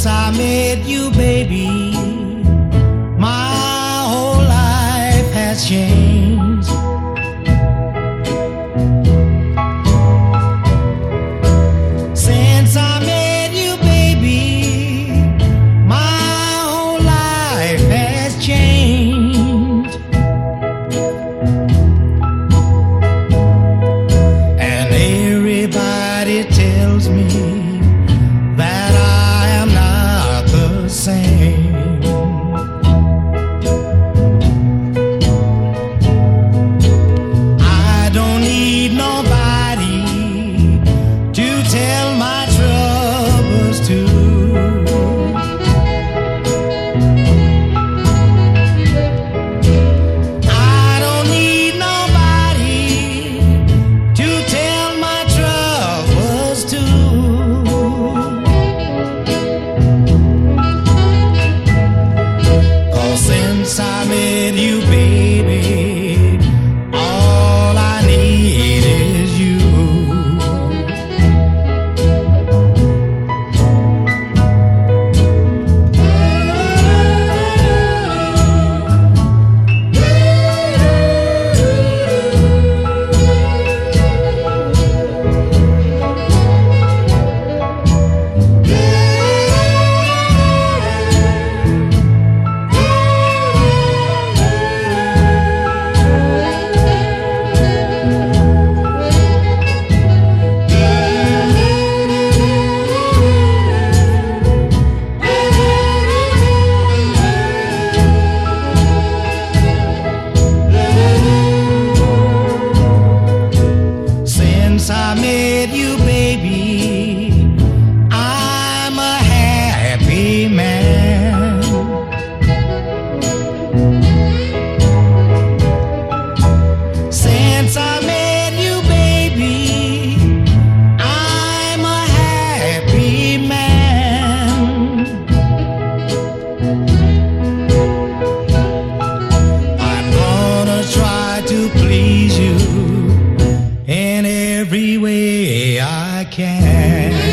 since I met you, baby, my whole life has changed. since I met you. every way I can.